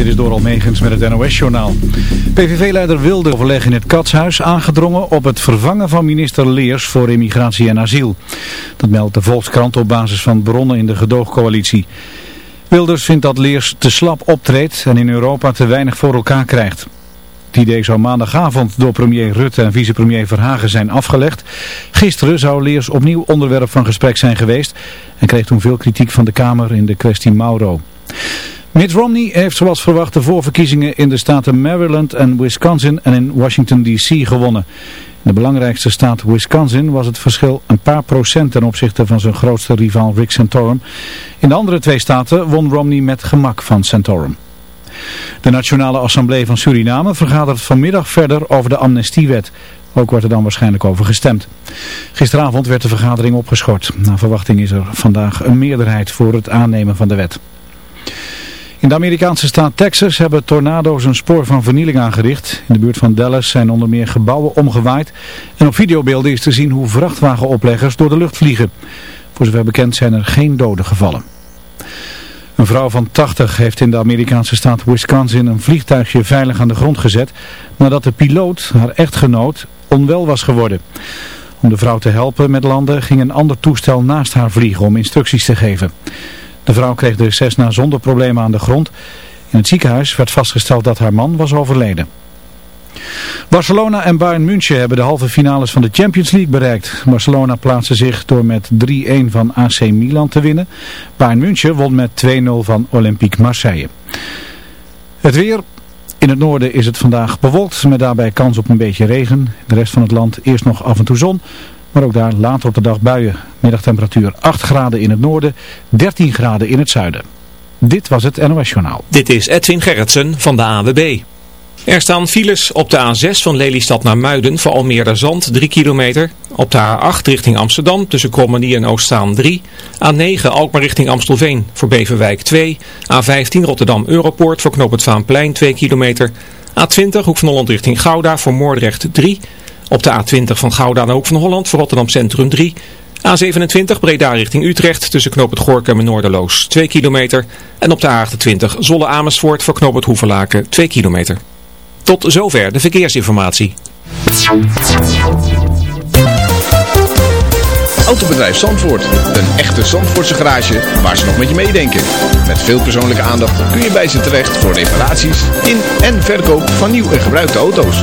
Dit is door Almegens met het NOS-journaal. PVV-leider Wilde overleg in het Katshuis aangedrongen op het vervangen van minister Leers voor immigratie en asiel. Dat meldt de Volkskrant op basis van bronnen in de gedoogcoalitie. Wilders vindt dat Leers te slap optreedt en in Europa te weinig voor elkaar krijgt. Het idee zou maandagavond door premier Rutte en vicepremier Verhagen zijn afgelegd. Gisteren zou Leers opnieuw onderwerp van gesprek zijn geweest en kreeg toen veel kritiek van de Kamer in de kwestie Mauro. Mitt Romney heeft zoals verwacht de voorverkiezingen in de staten Maryland en Wisconsin en in Washington D.C. gewonnen. In de belangrijkste staat Wisconsin was het verschil een paar procent ten opzichte van zijn grootste rival Rick Santorum. In de andere twee staten won Romney met gemak van Santorum. De Nationale Assemblée van Suriname vergadert vanmiddag verder over de amnestiewet. Ook wordt er dan waarschijnlijk over gestemd. Gisteravond werd de vergadering opgeschort. Na verwachting is er vandaag een meerderheid voor het aannemen van de wet. In de Amerikaanse staat Texas hebben tornado's een spoor van vernieling aangericht. In de buurt van Dallas zijn onder meer gebouwen omgewaaid. En op videobeelden is te zien hoe vrachtwagenopleggers door de lucht vliegen. Voor zover bekend zijn er geen doden gevallen. Een vrouw van 80 heeft in de Amerikaanse staat Wisconsin een vliegtuigje veilig aan de grond gezet. Nadat de piloot, haar echtgenoot, onwel was geworden. Om de vrouw te helpen met landen ging een ander toestel naast haar vliegen om instructies te geven. De vrouw kreeg de Cessna zonder problemen aan de grond. In het ziekenhuis werd vastgesteld dat haar man was overleden. Barcelona en Bayern München hebben de halve finales van de Champions League bereikt. Barcelona plaatste zich door met 3-1 van AC Milan te winnen. Bayern München won met 2-0 van Olympique Marseille. Het weer. In het noorden is het vandaag bewolkt met daarbij kans op een beetje regen. De rest van het land eerst nog af en toe zon. Maar ook daar later op de dag buien. Middagtemperatuur 8 graden in het noorden, 13 graden in het zuiden. Dit was het NOS Journaal. Dit is Edwin Gerritsen van de AWB. Er staan files op de A6 van Lelystad naar Muiden voor Almere Zand 3 kilometer. Op de A8 richting Amsterdam tussen Krommenie en Oostzaan 3. A9 Alkmaar richting Amstelveen voor Beverwijk 2. A15 Rotterdam Europoort voor Knoop het Vaanplein 2 kilometer. A20 Hoek van Holland richting Gouda voor Moordrecht 3. Op de A20 van Gouda naar Hoek van Holland voor Rotterdam Centrum 3. A27 Breda richting Utrecht tussen Knoop het Gorkum en Noorderloos 2 kilometer. En op de A28 Zolle Amersfoort voor Knoop het Hoeverlaken 2 kilometer. Tot zover de verkeersinformatie. Autobedrijf Zandvoort. Een echte Zandvoortse garage waar ze nog met je meedenken. Met veel persoonlijke aandacht kun je bij ze terecht voor reparaties in en verkoop van nieuw en gebruikte auto's.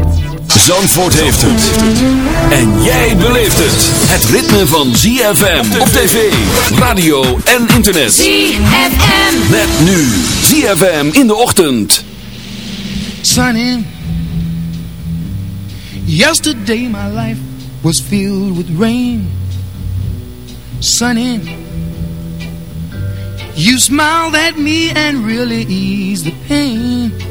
Zandvoort heeft het. En jij beleeft het. Het ritme van ZFM op tv, radio en internet. ZFM. Met nu ZFM in de ochtend. Sunny. Yesterday my life was filled with rain. Sunny. You smiled at me and really eased the pain.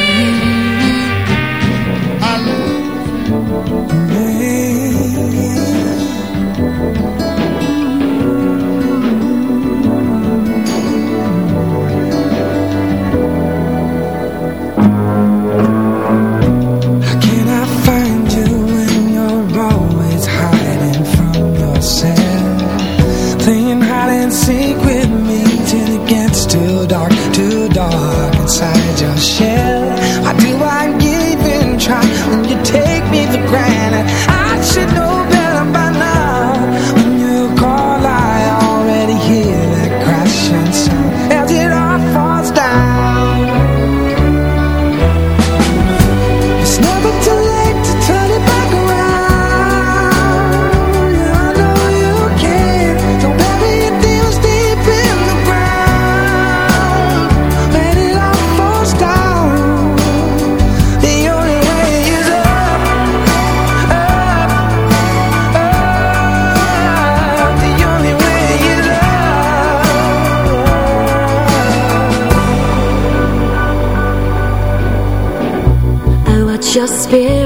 spirit.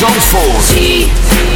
Zandvoort.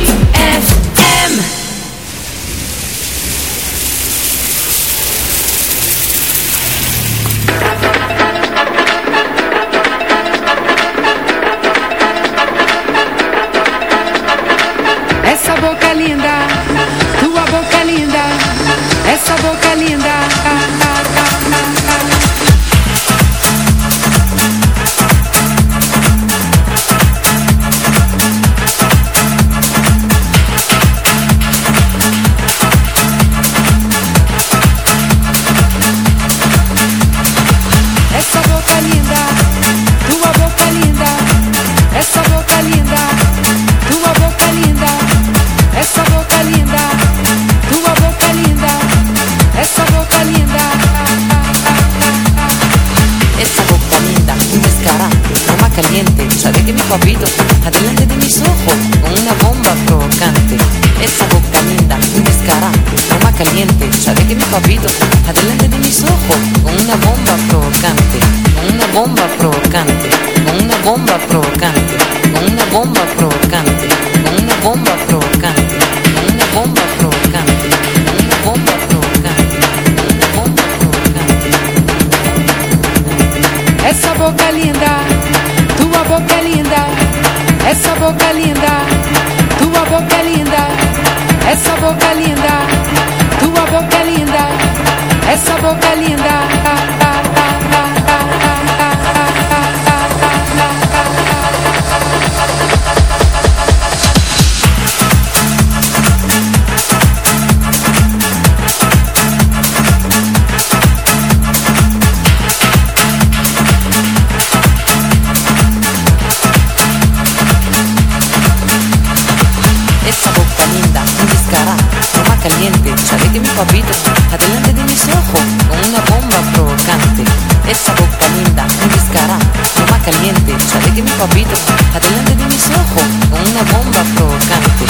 papito, adelante de mis ojos, con una bomba provocante. Esa boca linda, un descarado, no más caliente, sale que mi papito, adelante de mis ojos, con una bomba provocante.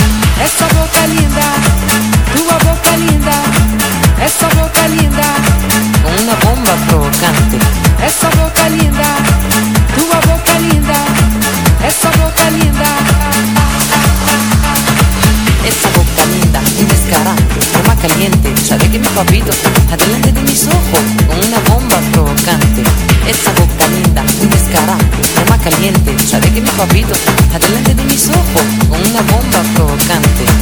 papito, adelante de mis ojos, con una bomba provocante. Esa boca linda, un descarado, más caliente. Sabe que mi papito, adelante de mis ojos, con una bomba provocante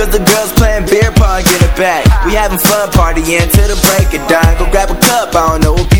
Cause the girls playing beer pong, get it back. We having fun partying till the break of dawn. Go grab a cup, I don't know what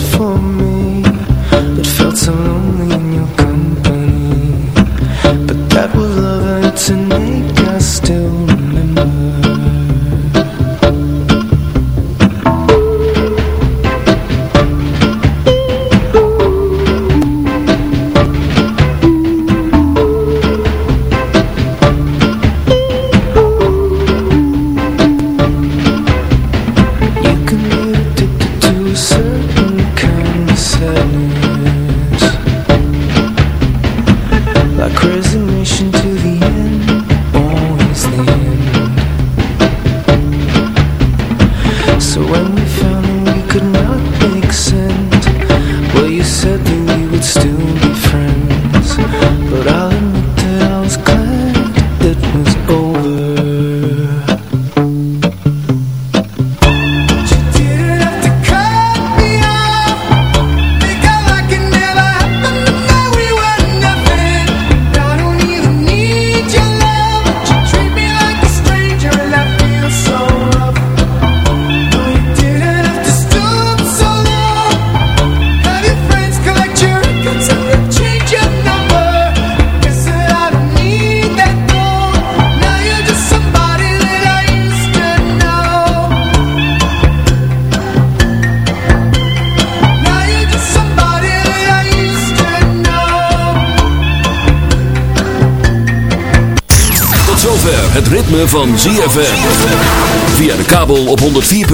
for me.